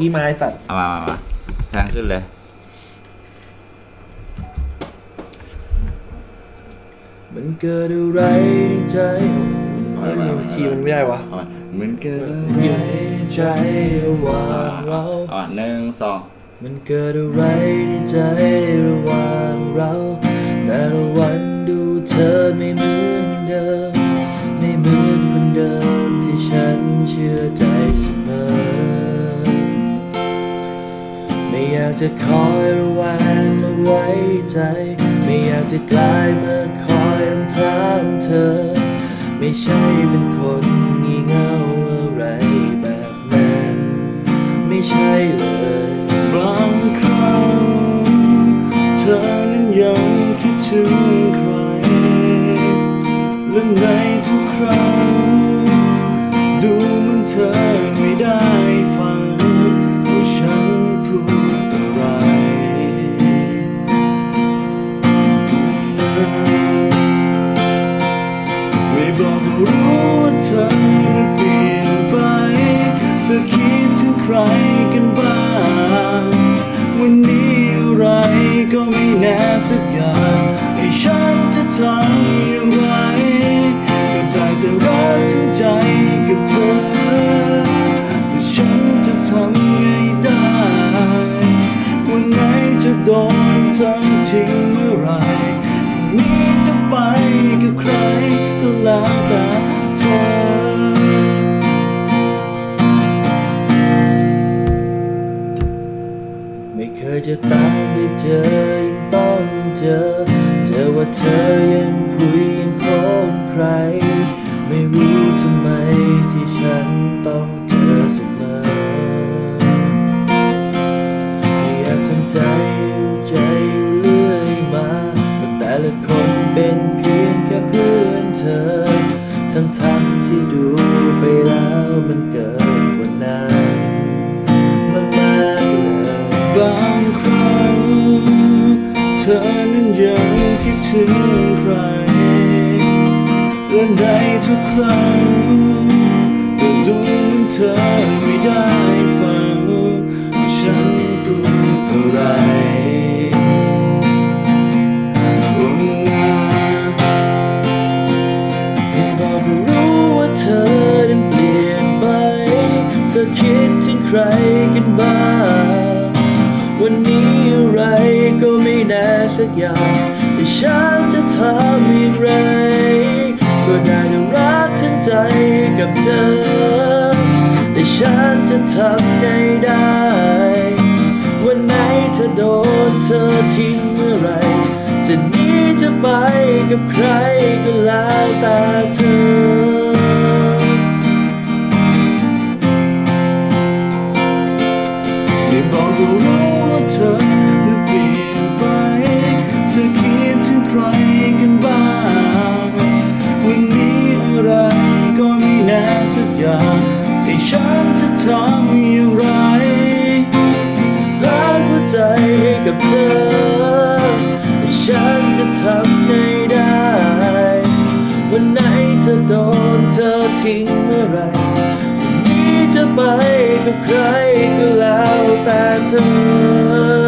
ยี่ไม้สัตว์เอามามามาแทงขึ้นเลย มันเกิดอะไรในใจเฮ้ยมันคีย์มันไม่ได้วะเอามาเหมือนเกิดอยู่ในใจระหว่างเรา เอามาหนึ่งสองมันเกิดอะไรในใจระหว่างเรา แต่ละวัน จะคอยระแวงและไว้ใจ ไม่อยากจะกลายมาคอยถามเธอ ไม่ใช่เป็นคนงี่เง่าอะไรแบบนั้น ไม่ใช่เลยบางครั้งเธอนั้นยังคิดถึง เธอคิดถึงใครกันบ้าง วันนี้อะไรก็ไม่แน่สักอย่างให้ฉันจะทำอย่างไรก็ได้แต่รักทั้งใจกับเธอ แต่ฉันจะทำไงได้ วันไหนจะโดนเธอทิ้งเมื่อไหรวันนี้จะไปกับใครก็แล้วแต่ จะตามไปเจอยังต้องเจอ เจอว่าเธอยังคุยยังคบใคร ไม่รู้ทำไมที่ฉัน ธอนั้นยังคิดถึงใครและในทุกครั้ง สักอย่างแต่ฉันจะทำอย่างไรก็ได้รักทั้งใจกับเธอ แต่ฉันจะทำไงได้ วันไหนเธอโดนเธอทิ้งเมื่อไรจะหนีจะไปกับใครก็แล้วแต่เธอ อย่างให้ฉันจะทำอย่างไรรักหัวใจให้กับเธอแต่ฉันจะทำไงได้ วันไหนเธอโดนเธอทิ้งเมื่อไรจะหนีจะไปกับใครก็แล้วแต่เธอ